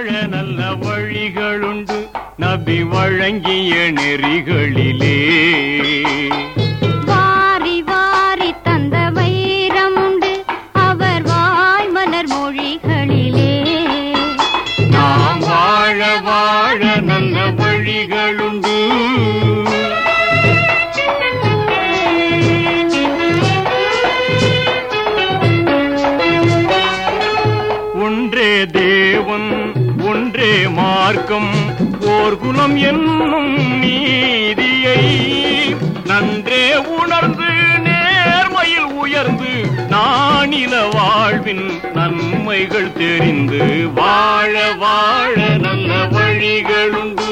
வாழ நல்ல வழிகளுண்டு. நபி வழங்கிய நெறிகளிலே. வாரி வாரி தந்த வைரமுண்டு. அவர் வாய் மலர் மொழிகளிலே. நாம் வாழ வாழ நல்ல வழிகளுண்டு. ஒன்றே மார்க்கம். ஓர் குலம் என்னும் நீதியை நன்றே உணர்ந்து நேர்மையில் உயர்ந்து நானில வாழ்வின் நன்மைகள் தெரிந்து வாழ வாழ நல்ல வழிகளுண்டு.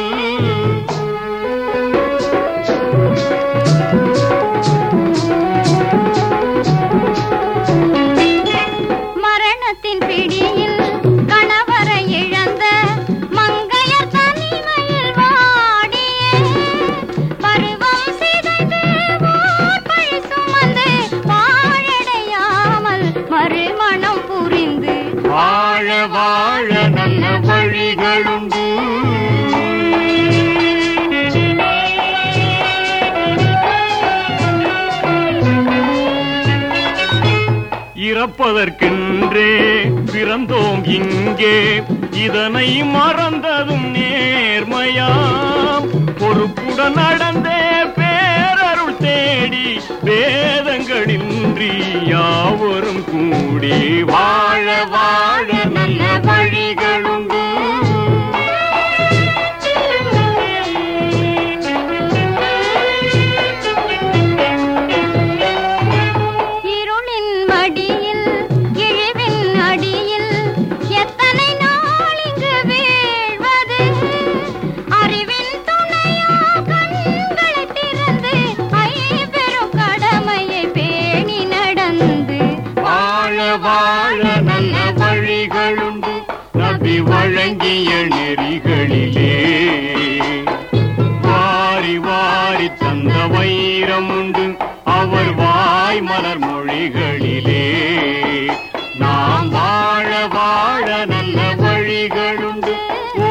வாழ நல்ல வழிகளுண்டு இறப்பதற்கென்றே பிறந்தோம் இங்கே. இதனை மறந்ததும் நேர்மையாம். பொறுப்புடன் நடந்தே பேரருள் தேடி வேதங்களின்றி யாவரும் கூடி வாழ வாழ நல்ல வழிகளுண்டு நபி வழங்கிய நெறிகளிலே. வாரி வாரி தந்த வைரம் உண்டு அவர் வாய் மலர் மொழிகளிலே. நாம் வாழ வாழ நல்ல வழிகளுண்டு ஓ